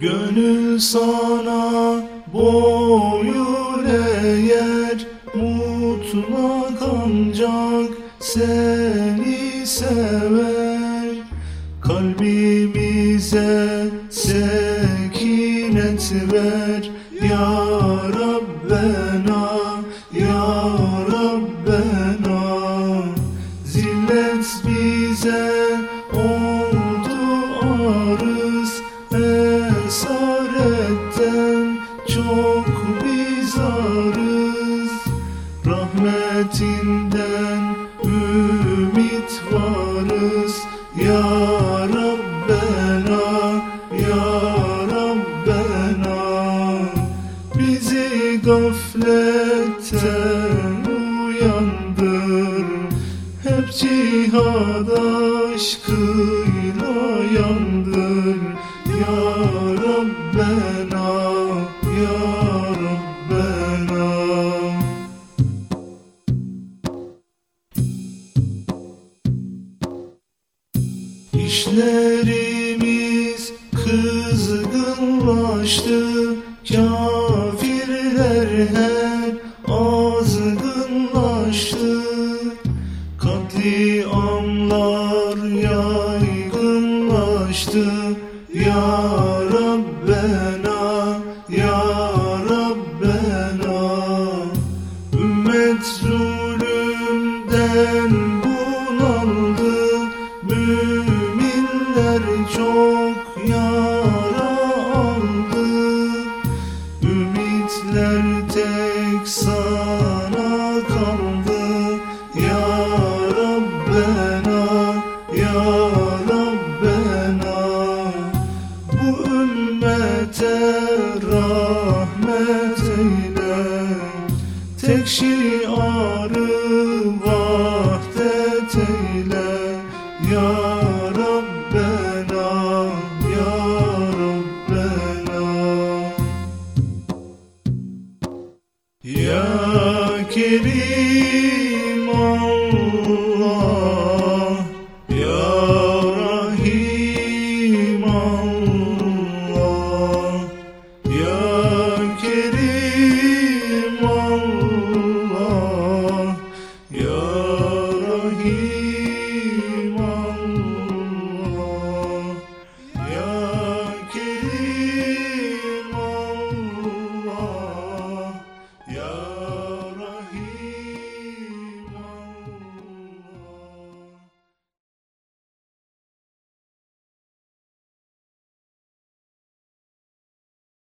Gönül sana boyun eğer Mutlak ancak seni sever. Kalbimize sekinet ver. Ya Rabbena, Ya Rabbena. Zillet bize oldu arız Rahmetinden ümit varız. Ya Rabbena, Ya Rabbena. Bizi gafletten uyandır. Hep cihad aşkıyla yandır. Ya Rabbena, Ya İşlerimiz kızgınlaştı Kafirler hep azgınlaştı. Katliamlar yaygınlaştı. Ya Rabbena, Ya Rabbena. Ümmet zulümden bunaldı ümmete rahmet eyle. Tek şey şiarı vahdet eyle. Ya Rabbena, Ya Rabbena. Ya Kerim.